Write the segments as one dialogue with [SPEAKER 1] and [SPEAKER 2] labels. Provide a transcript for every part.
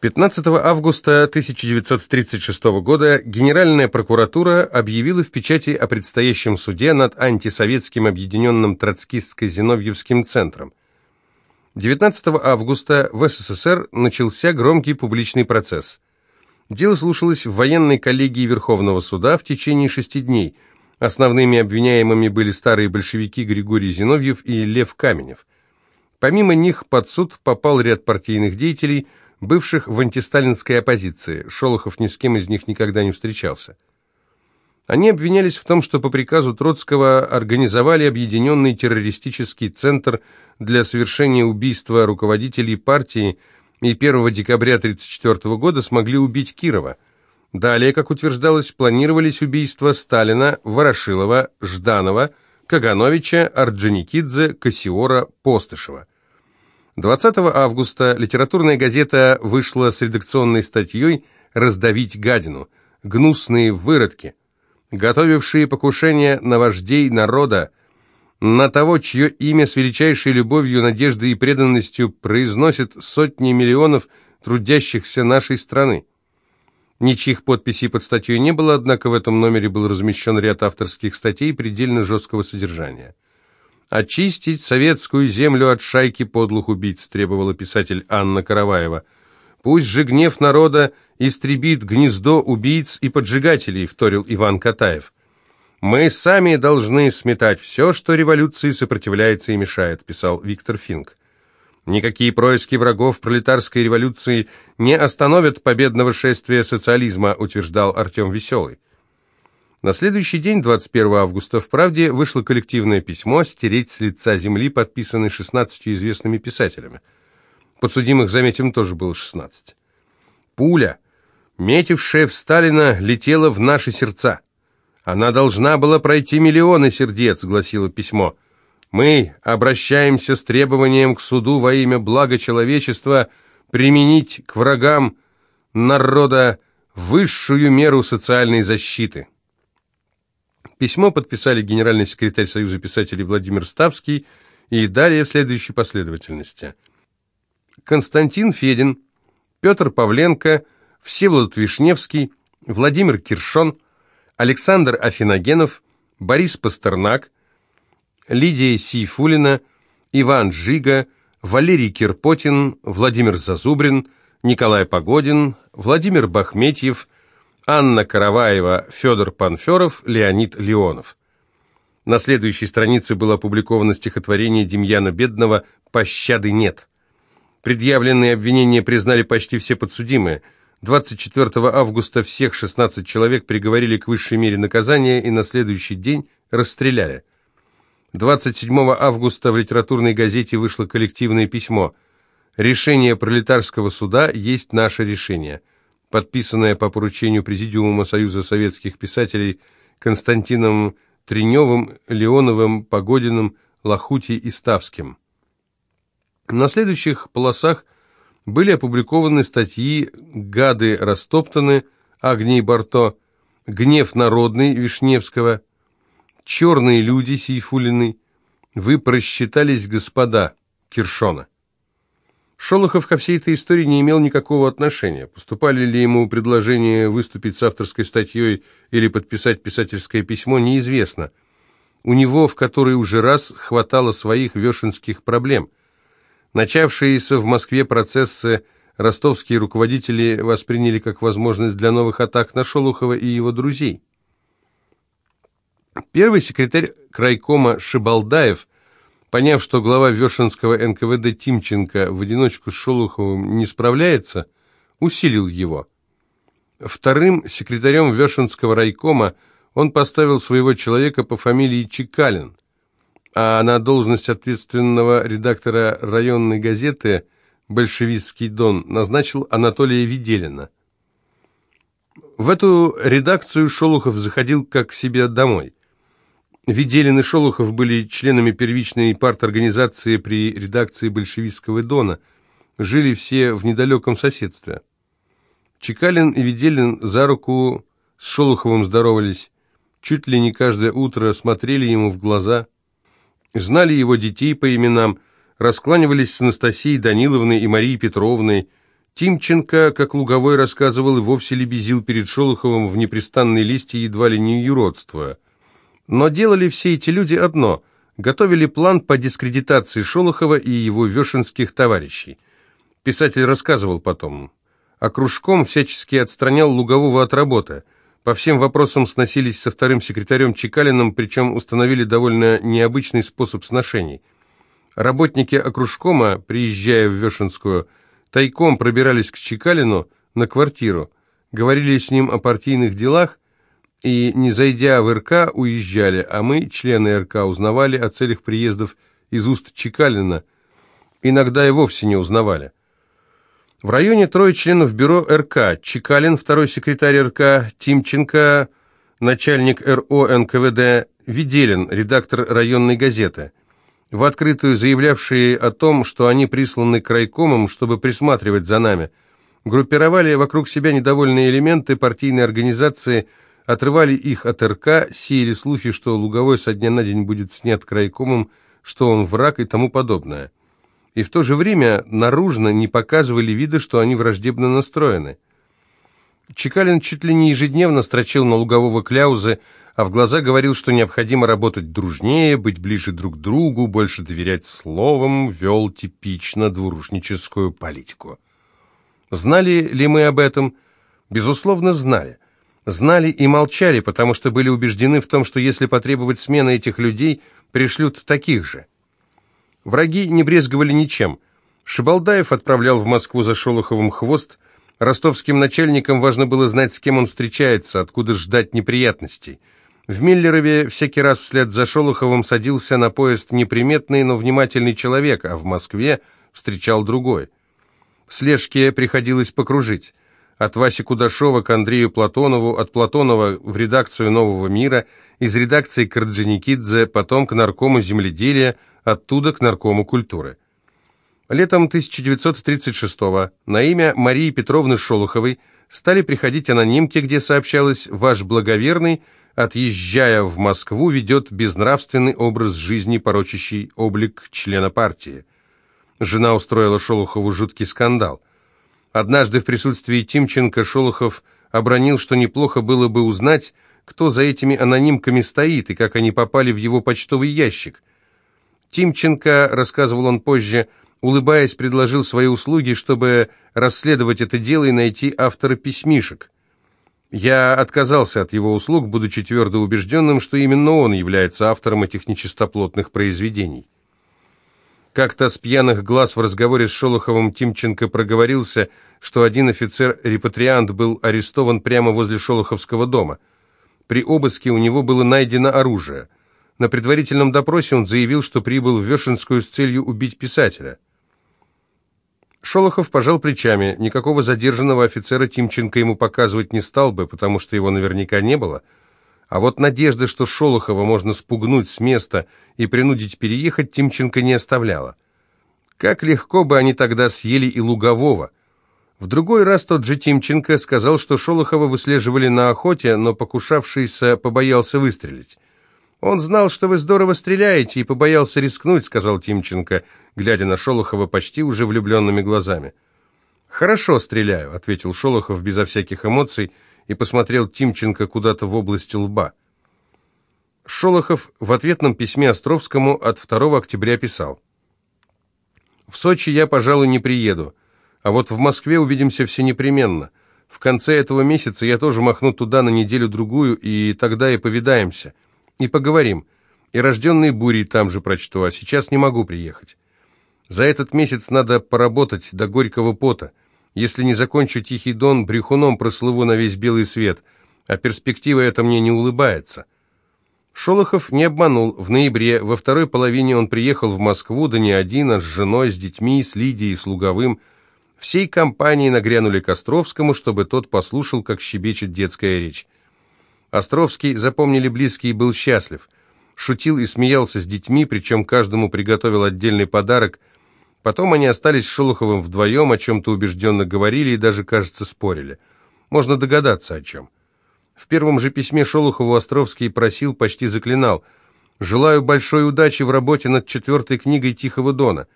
[SPEAKER 1] 15 августа 1936 года Генеральная прокуратура объявила в печати о предстоящем суде над антисоветским объединенным троцкистско-зиновьевским центром. 19 августа в СССР начался громкий публичный процесс. Дело слушалось в военной коллегии Верховного суда в течение шести дней. Основными обвиняемыми были старые большевики Григорий Зиновьев и Лев Каменев. Помимо них под суд попал ряд партийных деятелей – бывших в антисталинской оппозиции. Шолохов ни с кем из них никогда не встречался. Они обвинялись в том, что по приказу Троцкого организовали объединенный террористический центр для совершения убийства руководителей партии и 1 декабря 1934 года смогли убить Кирова. Далее, как утверждалось, планировались убийства Сталина, Ворошилова, Жданова, Кагановича, Орджоникидзе, Кассиора, Постышева. 20 августа литературная газета вышла с редакционной статьей «Раздавить гадину. Гнусные выродки, готовившие покушение на вождей народа, на того, чье имя с величайшей любовью, надеждой и преданностью произносит сотни миллионов трудящихся нашей страны». Ничьих подписей под статьей не было, однако в этом номере был размещен ряд авторских статей предельно жесткого содержания. «Очистить советскую землю от шайки подлых убийц», требовала писатель Анна Караваева. «Пусть же гнев народа истребит гнездо убийц и поджигателей», вторил Иван Катаев. «Мы сами должны сметать все, что революции сопротивляется и мешает», писал Виктор Финк. Никакие происки врагов пролетарской революции не остановят победного шествия социализма, утверждал Артем Веселый. На следующий день, 21 августа, в «Правде» вышло коллективное письмо «Стереть с лица земли», подписанное 16 известными писателями. Подсудимых, заметим, тоже было 16. Пуля, метившая в Сталина, летела в наши сердца. Она должна была пройти миллионы сердец, гласило письмо. Мы обращаемся с требованием к суду во имя блага человечества применить к врагам народа высшую меру социальной защиты. Письмо подписали генеральный секретарь Союза писателей Владимир Ставский и далее в следующей последовательности. Константин Федин, Петр Павленко, Всеволод Вишневский, Владимир Киршон, Александр Афиногенов, Борис Пастернак, Лидия Сейфулина, Иван Жига, Валерий Кирпотин, Владимир Зазубрин, Николай Погодин, Владимир Бахметьев – Анна Караваева, Федор Панферов, Леонид Леонов. На следующей странице было опубликовано стихотворение Демьяна Бедного «Пощады нет». Предъявленные обвинения признали почти все подсудимые. 24 августа всех 16 человек приговорили к высшей мере наказания и на следующий день расстреляли. 27 августа в литературной газете вышло коллективное письмо «Решение пролетарского суда есть наше решение» подписанная по поручению Президиума Союза советских писателей Константином Треневым, Леоновым, Погодиным, Лохути и Ставским. На следующих полосах были опубликованы статьи «Гады растоптаны» Агнии Барто, «Гнев народный» Вишневского, «Черные люди» Сейфулиной, «Вы просчитались, господа» Киршона. Шолохов ко всей этой истории не имел никакого отношения. Поступали ли ему предложения выступить с авторской статьей или подписать писательское письмо, неизвестно. У него в который уже раз хватало своих вешенских проблем. Начавшиеся в Москве процессы ростовские руководители восприняли как возможность для новых атак на Шолохова и его друзей. Первый секретарь крайкома Шибалдаев Поняв, что глава Вешенского НКВД Тимченко в одиночку с Шолоховым не справляется, усилил его. Вторым секретарем Вешенского райкома он поставил своего человека по фамилии Чекалин, а на должность ответственного редактора районной газеты «Большевистский Дон» назначил Анатолия Виделина. В эту редакцию Шолохов заходил как к себе домой. Виделин и Шолохов были членами первичной парторганизации при редакции большевистского Дона. Жили все в недалеком соседстве. Чекалин и Виделин за руку с Шолоховым здоровались, чуть ли не каждое утро смотрели ему в глаза, знали его детей по именам, раскланивались с Анастасией Даниловной и Марией Петровной, Тимченко, как Луговой рассказывал, и вовсе лебезил перед Шолоховым в непрестанной листе едва ли не юродство. Но делали все эти люди одно – готовили план по дискредитации Шолохова и его вешенских товарищей. Писатель рассказывал потом. А кружком всячески отстранял Лугового от работы. По всем вопросам сносились со вторым секретарем Чекалиным, причем установили довольно необычный способ сношений. Работники окружкома, приезжая в Вешенскую, тайком пробирались к Чекалину на квартиру, говорили с ним о партийных делах и, не зайдя в РК, уезжали, а мы, члены РК, узнавали о целях приездов из уст Чекалина, иногда и вовсе не узнавали. В районе трое членов бюро РК, Чекалин, второй секретарь РК, Тимченко, начальник РО НКВД, Виделин, редактор районной газеты в открытую заявлявшие о том, что они присланы крайкомам, чтобы присматривать за нами. Группировали вокруг себя недовольные элементы партийной организации, отрывали их от РК, сеяли слухи, что Луговой со дня на день будет снят крайкомом, что он враг и тому подобное. И в то же время наружно не показывали вида, что они враждебно настроены. Чекалин чуть ли не ежедневно строчил на Лугового кляузы, а в глаза говорил, что необходимо работать дружнее, быть ближе друг к другу, больше доверять словам, вел типично двурушническую политику. Знали ли мы об этом? Безусловно, знали. Знали и молчали, потому что были убеждены в том, что если потребовать смены этих людей, пришлют таких же. Враги не брезговали ничем. Шибалдаев отправлял в Москву за Шолоховым хвост, ростовским начальникам важно было знать, с кем он встречается, откуда ждать неприятностей – в Миллерове всякий раз вслед за Шолоховым садился на поезд неприметный, но внимательный человек, а в Москве встречал другой. Слежке приходилось покружить. От Васи Кудашова к Андрею Платонову, от Платонова в редакцию «Нового мира», из редакции к Орджоникидзе, потом к наркому земледелия, оттуда к наркому культуры. Летом 1936 на имя Марии Петровны Шолоховой стали приходить анонимки, где сообщалось «Ваш благоверный», отъезжая в Москву, ведет безнравственный образ жизни, порочащий облик члена партии. Жена устроила Шолохову жуткий скандал. Однажды в присутствии Тимченко Шолохов обронил, что неплохо было бы узнать, кто за этими анонимками стоит и как они попали в его почтовый ящик. Тимченко, рассказывал он позже, улыбаясь, предложил свои услуги, чтобы расследовать это дело и найти автора письмишек. Я отказался от его услуг, будучи твердо убежденным, что именно он является автором этих нечистоплотных произведений. Как-то с пьяных глаз в разговоре с Шолоховым Тимченко проговорился, что один офицер-репатриант был арестован прямо возле Шолоховского дома. При обыске у него было найдено оружие. На предварительном допросе он заявил, что прибыл в Вешенскую с целью убить писателя. Шолохов пожал плечами. Никакого задержанного офицера Тимченко ему показывать не стал бы, потому что его наверняка не было. А вот надежды, что Шолохова можно спугнуть с места и принудить переехать, Тимченко не оставляла. Как легко бы они тогда съели и Лугового. В другой раз тот же Тимченко сказал, что Шолохова выслеживали на охоте, но покушавшийся побоялся выстрелить. «Он знал, что вы здорово стреляете, и побоялся рискнуть», — сказал Тимченко, глядя на Шолохова почти уже влюбленными глазами. «Хорошо стреляю», — ответил Шолохов безо всяких эмоций и посмотрел Тимченко куда-то в область лба. Шолохов в ответном письме Островскому от 2 октября писал. «В Сочи я, пожалуй, не приеду, а вот в Москве увидимся все непременно. В конце этого месяца я тоже махну туда на неделю-другую, и тогда и повидаемся». И поговорим. И рожденные бурей там же прочту, а сейчас не могу приехать. За этот месяц надо поработать до горького пота. Если не закончу «Тихий дон», брехуном прослыву на весь белый свет, а перспектива эта мне не улыбается. Шолохов не обманул. В ноябре, во второй половине он приехал в Москву, да не один, а с женой, с детьми, с Лидией, с Луговым. Всей компанией нагрянули к Островскому, чтобы тот послушал, как щебечет детская речь. Островский, запомнили близкие, был счастлив. Шутил и смеялся с детьми, причем каждому приготовил отдельный подарок. Потом они остались с Шолоховым вдвоем, о чем-то убежденно говорили и даже, кажется, спорили. Можно догадаться, о чем. В первом же письме Шолохову Островский просил, почти заклинал «Желаю большой удачи в работе над четвертой книгой Тихого Дона.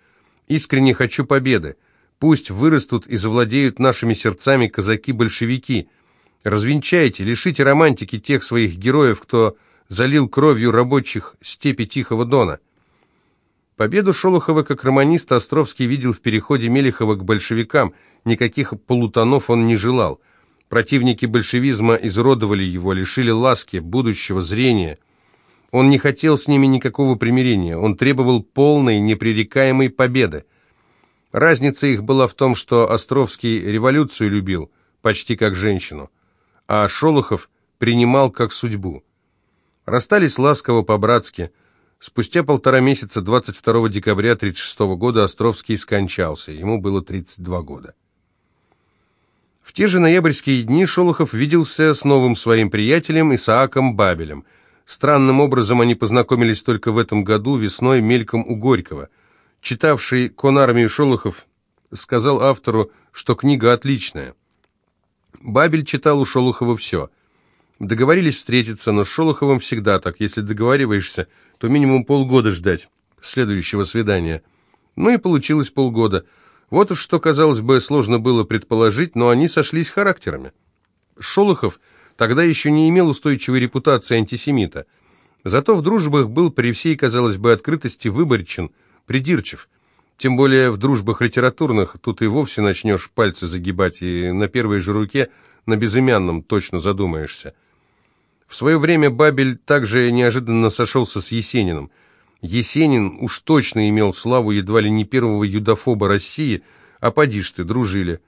[SPEAKER 1] Искренне хочу победы. Пусть вырастут и завладеют нашими сердцами казаки-большевики. Развенчайте, лишите романтики тех своих героев, кто залил кровью рабочих степи Тихого Дона. Победу Шолохова как романиста Островский видел в переходе Мелехова к большевикам, никаких полутонов он не желал. Противники большевизма изуродовали его, лишили ласки, будущего, зрения. Он не хотел с ними никакого примирения, он требовал полной, непререкаемой победы. Разница их была в том, что Островский революцию любил, почти как женщину, а Шолохов принимал как судьбу. Расстались ласково по-братски. Спустя полтора месяца, 22 декабря 1936 года, Островский скончался. Ему было 32 года. В те же ноябрьские дни Шолохов виделся с новым своим приятелем Исааком Бабелем. Странным образом они познакомились только в этом году, весной, мельком у Горького. Читавший «Конармию» Шолохов сказал автору, что книга отличная. Бабель читал у Шолохова все – Договорились встретиться, но с Шолоховым всегда так. Если договариваешься, то минимум полгода ждать следующего свидания. Ну и получилось полгода. Вот уж что, казалось бы, сложно было предположить, но они сошлись характерами. Шолохов тогда еще не имел устойчивой репутации антисемита. Зато в дружбах был при всей, казалось бы, открытости выборчен, придирчив. Тем более в дружбах литературных тут и вовсе начнешь пальцы загибать, и на первой же руке на безымянном точно задумаешься. Свое время Бабель также неожиданно сошелся с Есениным. Есенин уж точно имел славу едва ли не первого юдофоба России, а поди ж ты, дружили.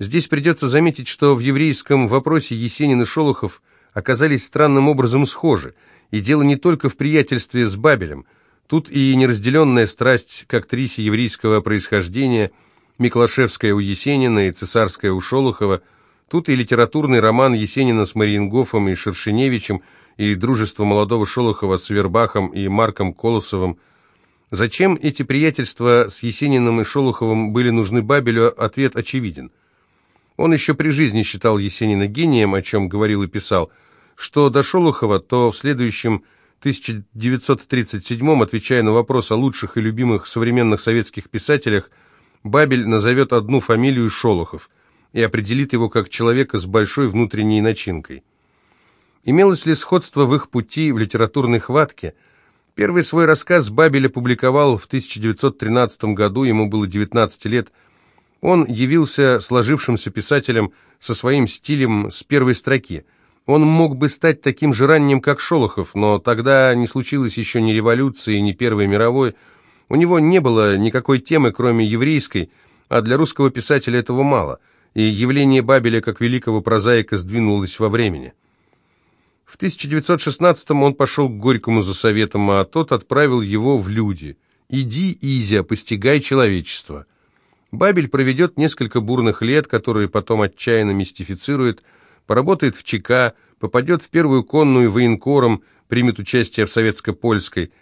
[SPEAKER 1] Здесь придется заметить, что в еврейском вопросе Есенин и Шолохов оказались странным образом схожи, и дело не только в приятельстве с Бабелем. Тут и неразделенная страсть к актрисе еврейского происхождения, Миклашевская у Есенина и Цесарская у Шолохова – Тут и литературный роман Есенина с Мариенгофом и Шершеневичем, и дружество молодого Шолохова с Вербахом и Марком Колосовым. Зачем эти приятельства с Есениным и Шолоховым были нужны Бабелю, ответ очевиден. Он еще при жизни считал Есенина гением, о чем говорил и писал. Что до Шолохова, то в следующем 1937 отвечая на вопрос о лучших и любимых современных советских писателях, Бабель назовет одну фамилию Шолохов – и определит его как человека с большой внутренней начинкой. Имелось ли сходство в их пути в литературной хватке? Первый свой рассказ Бабель опубликовал в 1913 году, ему было 19 лет. Он явился сложившимся писателем со своим стилем с первой строки. Он мог бы стать таким же ранним, как Шолохов, но тогда не случилось еще ни революции, ни Первой мировой. У него не было никакой темы, кроме еврейской, а для русского писателя этого мало – и явление Бабеля как великого прозаика сдвинулось во времени. В 1916-м он пошел к Горькому за советом, а тот отправил его в люди. «Иди, Изя, постигай человечество». Бабель проведет несколько бурных лет, которые потом отчаянно мистифицирует, поработает в ЧК, попадет в первую конную военкором, примет участие в советско-польской.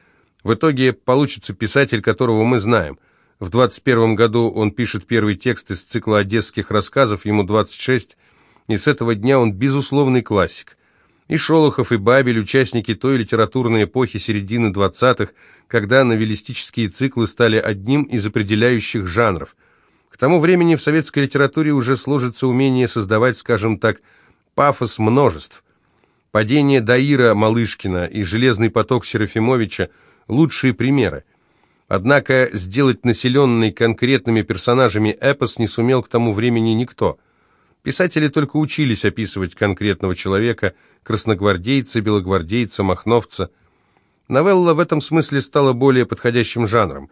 [SPEAKER 1] В итоге получится писатель, которого мы знаем – в 21 году он пишет первый текст из цикла одесских рассказов, ему 26, и с этого дня он безусловный классик. И Шолохов, и Бабель – участники той литературной эпохи середины 20-х, когда новеллистические циклы стали одним из определяющих жанров. К тому времени в советской литературе уже сложится умение создавать, скажем так, пафос множеств. Падение Даира Малышкина и «Железный поток» Серафимовича – лучшие примеры. Однако сделать населенный конкретными персонажами эпос не сумел к тому времени никто. Писатели только учились описывать конкретного человека, красногвардейца, белогвардейца, махновца. Новелла в этом смысле стала более подходящим жанром.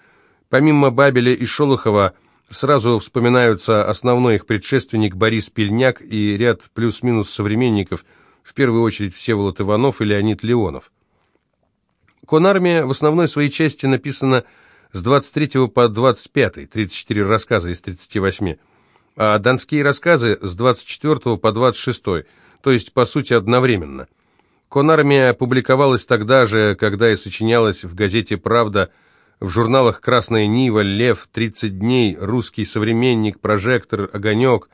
[SPEAKER 1] Помимо Бабеля и Шолохова, сразу вспоминаются основной их предшественник Борис Пельняк и ряд плюс-минус современников, в первую очередь Всеволод Иванов и Леонид Леонов. Конармия в основной своей части написана с 23 по 25, 34 рассказа из 38, а донские рассказы с 24 по 26, то есть, по сути, одновременно. Конармия публиковалась тогда же, когда и сочинялась в газете «Правда», в журналах «Красная Нива», «Лев», «30 дней», «Русский современник», «Прожектор», «Огонек».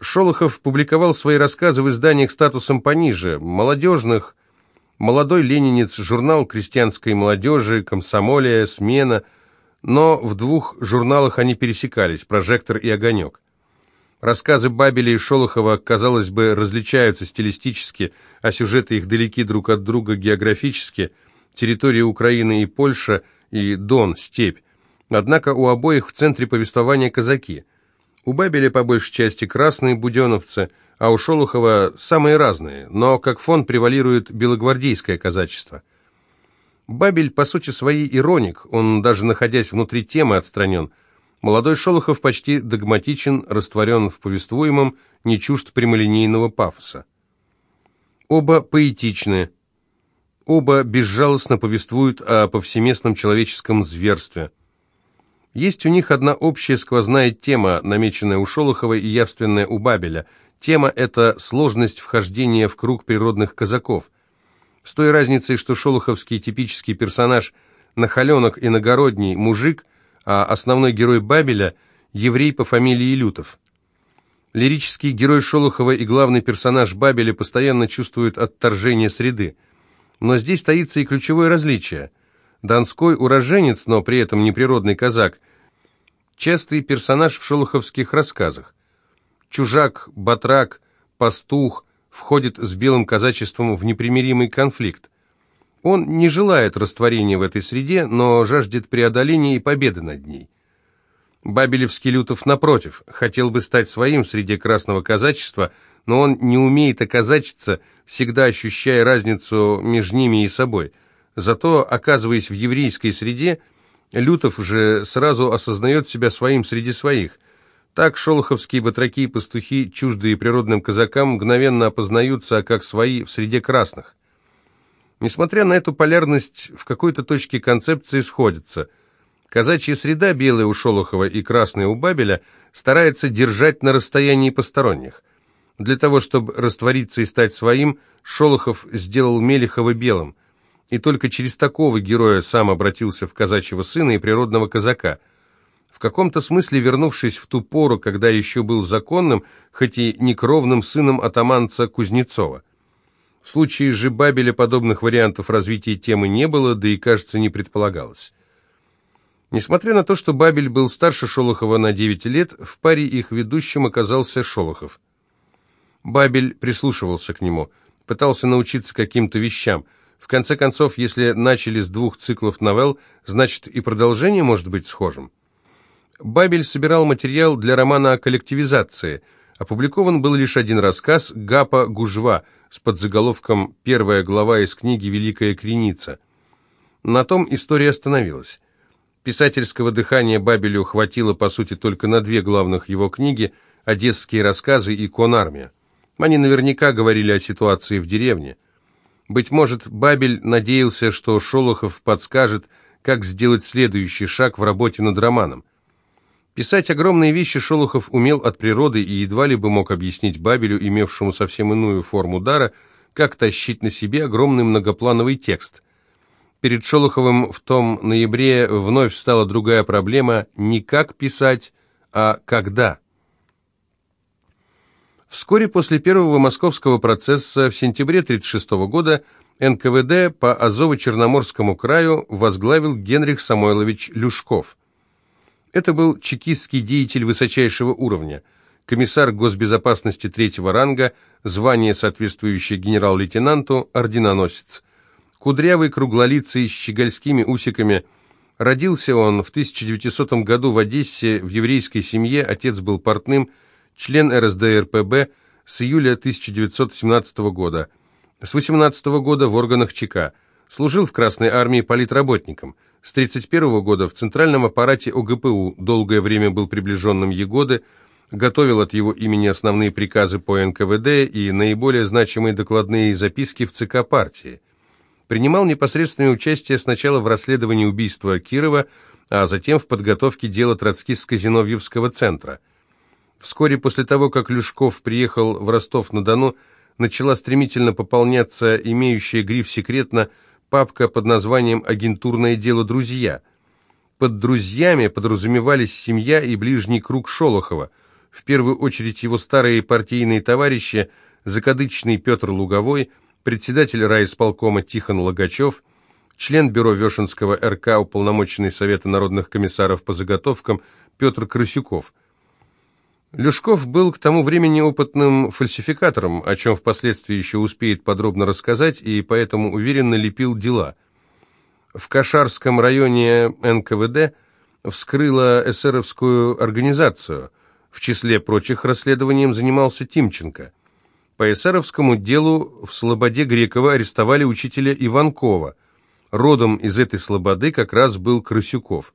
[SPEAKER 1] Шолохов публиковал свои рассказы в изданиях статусом пониже, молодежных, Молодой ленинец, журнал крестьянской молодежи, комсомолия, смена. но в двух журналах они пересекались «Прожектор» и «Огонек». Рассказы Бабеля и Шолохова, казалось бы, различаются стилистически, а сюжеты их далеки друг от друга географически, территория Украины и Польша, и Дон, степь. Однако у обоих в центре повествования казаки. У Бабеля по большей части красные буденовцы, а у Шолохова самые разные, но как фон превалирует белогвардейское казачество. Бабель, по сути своей, ироник, он даже находясь внутри темы отстранен. Молодой Шолохов почти догматичен, растворен в повествуемом, не чужд прямолинейного пафоса. Оба поэтичны, оба безжалостно повествуют о повсеместном человеческом зверстве. Есть у них одна общая сквозная тема, намеченная у Шолохова и явственная у Бабеля. Тема – это сложность вхождения в круг природных казаков – с той разницей, что шолоховский типический персонаж нахаленок иногородний мужик, а основной герой Бабеля – еврей по фамилии Лютов. Лирический герой Шолохова и главный персонаж Бабеля постоянно чувствуют отторжение среды. Но здесь таится и ключевое различие. Донской уроженец, но при этом неприродный казак – частый персонаж в шолоховских рассказах. Чужак, батрак, пастух – входит с белым казачеством в непримиримый конфликт. Он не желает растворения в этой среде, но жаждет преодоления и победы над ней. Бабелевский Лютов, напротив, хотел бы стать своим среди красного казачества, но он не умеет оказачиться, всегда ощущая разницу между ними и собой. Зато, оказываясь в еврейской среде, Лютов же сразу осознает себя своим среди своих – так шолоховские батраки и пастухи, чуждые природным казакам, мгновенно опознаются как свои в среде красных. Несмотря на эту полярность, в какой-то точке концепции сходятся. Казачья среда, белая у Шолохова и красная у Бабеля, старается держать на расстоянии посторонних. Для того, чтобы раствориться и стать своим, Шолохов сделал Мелехова белым. И только через такого героя сам обратился в казачьего сына и природного казака – каком-то смысле вернувшись в ту пору, когда еще был законным, хоть и некровным сыном атаманца Кузнецова. В случае же Бабеля подобных вариантов развития темы не было, да и, кажется, не предполагалось. Несмотря на то, что Бабель был старше Шолохова на 9 лет, в паре их ведущим оказался Шолохов. Бабель прислушивался к нему, пытался научиться каким-то вещам. В конце концов, если начали с двух циклов новелл, значит и продолжение может быть схожим. Бабель собирал материал для романа о коллективизации. Опубликован был лишь один рассказ Гапа Гужва с подзаголовком «Первая глава из книги «Великая креница». На том история остановилась. Писательского дыхания Бабелю хватило, по сути, только на две главных его книги «Одесские рассказы» и «Конармия». Они наверняка говорили о ситуации в деревне. Быть может, Бабель надеялся, что Шолохов подскажет, как сделать следующий шаг в работе над романом. Писать огромные вещи Шолохов умел от природы и едва ли бы мог объяснить Бабелю, имевшему совсем иную форму дара, как тащить на себе огромный многоплановый текст. Перед Шолоховым в том ноябре вновь стала другая проблема не как писать, а когда. Вскоре после первого московского процесса в сентябре 1936 года НКВД по Азово-Черноморскому краю возглавил Генрих Самойлович Люшков – это был чекистский деятель высочайшего уровня, комиссар госбезопасности третьего ранга, звание, соответствующее генерал-лейтенанту, орденоносец. Кудрявый, круглолицый, с щегольскими усиками. Родился он в 1900 году в Одессе в еврейской семье, отец был портным, член РСДРПБ с июля 1917 года. С 18 года в органах ЧК. Служил в Красной армии политработником – с 1931 года в центральном аппарате ОГПУ долгое время был приближенным Егоды, готовил от его имени основные приказы по НКВД и наиболее значимые докладные записки в ЦК партии. Принимал непосредственное участие сначала в расследовании убийства Кирова, а затем в подготовке дела Троцкистско-Зиновьевского центра. Вскоре после того, как Люшков приехал в Ростов-на-Дону, начала стремительно пополняться имеющая гриф «секретно» папка под названием «Агентурное дело друзья». Под «друзьями» подразумевались семья и ближний круг Шолохова, в первую очередь его старые партийные товарищи, закадычный Петр Луговой, председатель райисполкома Тихон Логачев, член бюро Вешенского РК, уполномоченный Совета народных комиссаров по заготовкам Петр Крысюков. Люшков был к тому времени опытным фальсификатором, о чем впоследствии еще успеет подробно рассказать, и поэтому уверенно лепил дела. В Кашарском районе НКВД вскрыла эсеровскую организацию. В числе прочих расследованием занимался Тимченко. По эсеровскому делу в Слободе Грекова арестовали учителя Иванкова. Родом из этой Слободы как раз был Крысюков.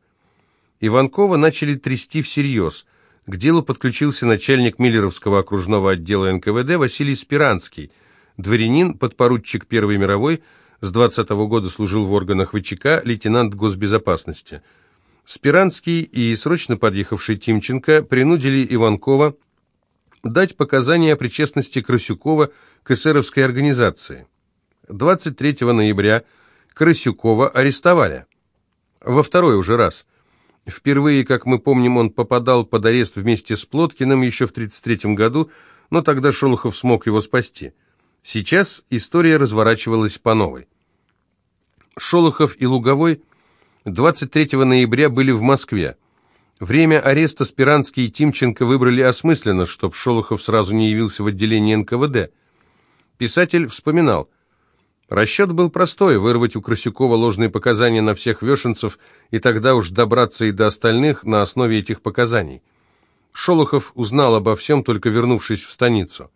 [SPEAKER 1] Иванкова начали трясти всерьез. К делу подключился начальник Миллеровского окружного отдела НКВД Василий Спиранский. Дворянин, подпоручик Первой мировой, с 20 -го года служил в органах ВЧК, лейтенант госбезопасности. Спиранский и срочно подъехавший Тимченко принудили Иванкова дать показания о причастности Красюкова к эсеровской организации. 23 ноября Красюкова арестовали. Во второй уже раз. Впервые, как мы помним, он попадал под арест вместе с Плоткиным еще в 1933 году, но тогда Шолохов смог его спасти. Сейчас история разворачивалась по новой. Шолохов и Луговой 23 ноября были в Москве. Время ареста Спиранский и Тимченко выбрали осмысленно, чтоб Шолохов сразу не явился в отделение НКВД. Писатель вспоминал, Расчет был простой – вырвать у Красюкова ложные показания на всех вешенцев и тогда уж добраться и до остальных на основе этих показаний. Шолохов узнал обо всем, только вернувшись в станицу.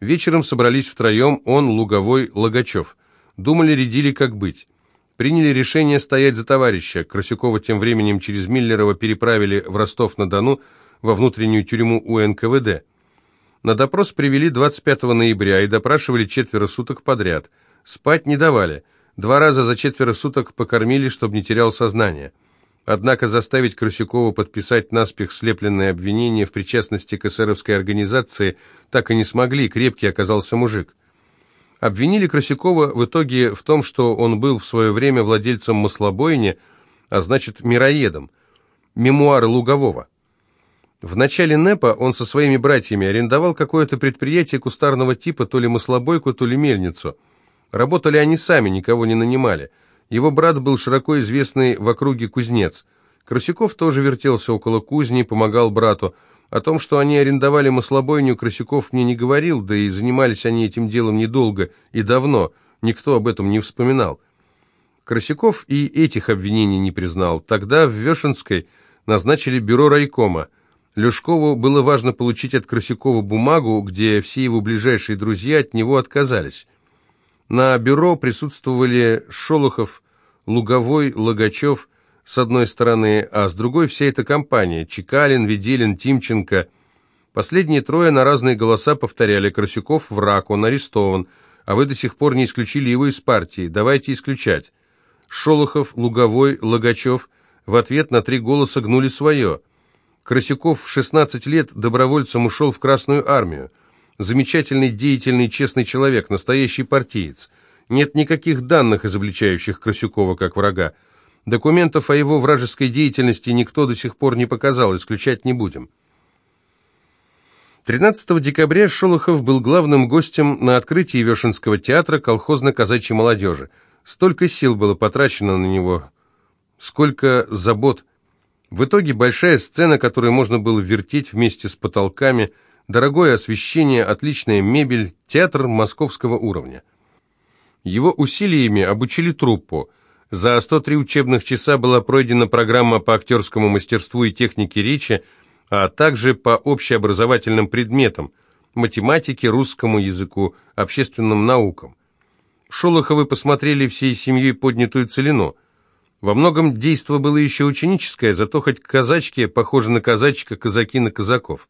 [SPEAKER 1] Вечером собрались втроем он, Луговой, Логачев. Думали, рядили, как быть. Приняли решение стоять за товарища. Красюкова тем временем через Миллерова переправили в Ростов-на-Дону во внутреннюю тюрьму УНКВД. На допрос привели 25 ноября и допрашивали четверо суток подряд – Спать не давали. Два раза за четверо суток покормили, чтобы не терял сознание. Однако заставить Красюкова подписать наспех слепленное обвинение в причастности к эсеровской организации так и не смогли, крепкий оказался мужик. Обвинили Красюкова в итоге в том, что он был в свое время владельцем маслобойни, а значит мироедом. Мемуары Лугового. В начале НЭПа он со своими братьями арендовал какое-то предприятие кустарного типа, то ли маслобойку, то ли мельницу – Работали они сами, никого не нанимали. Его брат был широко известный в округе кузнец. Красюков тоже вертелся около кузни, помогал брату. О том, что они арендовали маслобойню, Красюков мне не говорил, да и занимались они этим делом недолго и давно, никто об этом не вспоминал. Красюков и этих обвинений не признал. Тогда в Вешенской назначили бюро райкома. Лешкову было важно получить от Красюкова бумагу, где все его ближайшие друзья от него отказались. На бюро присутствовали Шолохов, Луговой, Логачев с одной стороны, а с другой вся эта компания – Чекалин, Веделин, Тимченко. Последние трое на разные голоса повторяли «Красюков враг, он арестован, а вы до сих пор не исключили его из партии, давайте исключать». Шолохов, Луговой, Логачев в ответ на три голоса гнули свое. Красюков в 16 лет добровольцем ушел в Красную армию – Замечательный, деятельный, честный человек, настоящий партиец. Нет никаких данных, изобличающих Красюкова как врага. Документов о его вражеской деятельности никто до сих пор не показал, исключать не будем. 13 декабря Шолохов был главным гостем на открытии Вешенского театра колхозно-казачьей молодежи. Столько сил было потрачено на него, сколько забот. В итоге большая сцена, которую можно было вертеть вместе с потолками – дорогое освещение, отличная мебель, театр московского уровня. Его усилиями обучили труппу. За 103 учебных часа была пройдена программа по актерскому мастерству и технике речи, а также по общеобразовательным предметам – математике, русскому языку, общественным наукам. Шолоховы посмотрели всей семьей поднятую целину. Во многом действо было еще ученическое, зато хоть казачки похожи на казачка, казаки на казаков.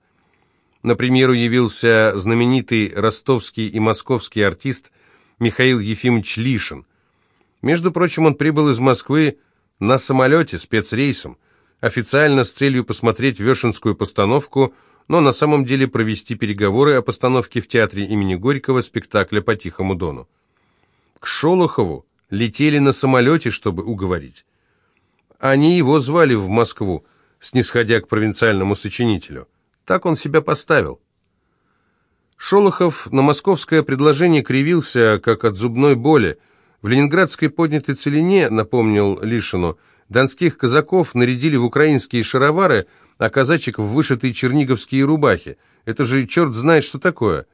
[SPEAKER 1] На премьеру явился знаменитый ростовский и московский артист Михаил Ефимович Лишин. Между прочим, он прибыл из Москвы на самолете спецрейсом, официально с целью посмотреть Вешенскую постановку, но на самом деле провести переговоры о постановке в театре имени Горького спектакля «По Тихому Дону». К Шолохову летели на самолете, чтобы уговорить. Они его звали в Москву, снисходя к провинциальному сочинителю. Так он себя поставил. Шолохов на московское предложение кривился, как от зубной боли. В ленинградской поднятой целине, напомнил Лишину, донских казаков нарядили в украинские шаровары, а казачек в вышитые черниговские рубахи. Это же черт знает, что такое.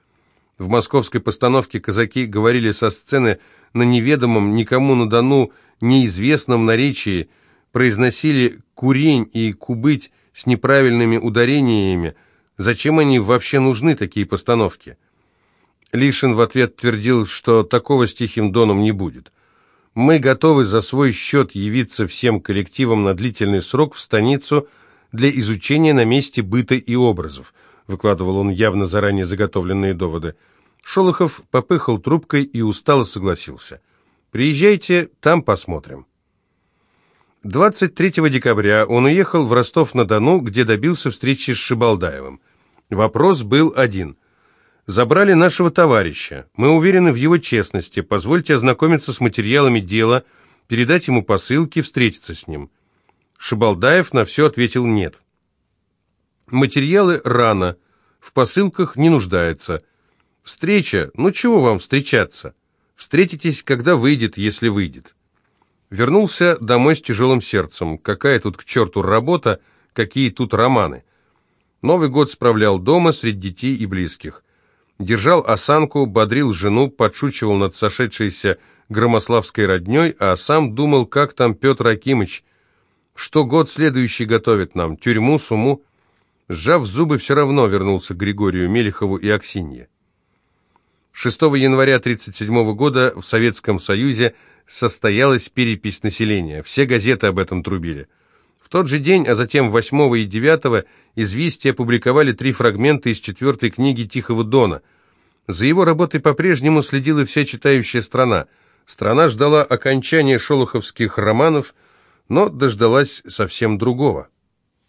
[SPEAKER 1] В московской постановке казаки говорили со сцены на неведомом, никому на Дону, неизвестном наречии, произносили «курень» и «кубыть» с неправильными ударениями. Зачем они вообще нужны, такие постановки? Лишин в ответ твердил, что такого с Тихим Доном не будет. «Мы готовы за свой счет явиться всем коллективом на длительный срок в станицу для изучения на месте быта и образов», выкладывал он явно заранее заготовленные доводы. Шолохов попыхал трубкой и устало согласился. «Приезжайте, там посмотрим». 23 декабря он уехал в Ростов-на-Дону, где добился встречи с Шибалдаевым. Вопрос был один – Забрали нашего товарища. Мы уверены в его честности. Позвольте ознакомиться с материалами дела, передать ему посылки, встретиться с ним». Шабалдаев на все ответил «нет». Материалы рано, в посылках не нуждается. Встреча, ну чего вам встречаться? Встретитесь, когда выйдет, если выйдет. Вернулся домой с тяжелым сердцем. Какая тут к черту работа, какие тут романы. Новый год справлял дома среди детей и близких. Держал осанку, бодрил жену, подшучивал над сошедшейся громославской родней, а сам думал, как там Петр Акимыч, что год следующий готовит нам, тюрьму, суму. Сжав зубы, все равно вернулся к Григорию Мелехову и Аксинье. 6 января 1937 года в Советском Союзе состоялась перепись населения. Все газеты об этом трубили. В тот же день, а затем 8 и 9 «Известия» опубликовали три фрагмента из четвертой книги Тихого Дона. За его работой по-прежнему следила вся читающая страна. Страна ждала окончания шолоховских романов, но дождалась совсем другого.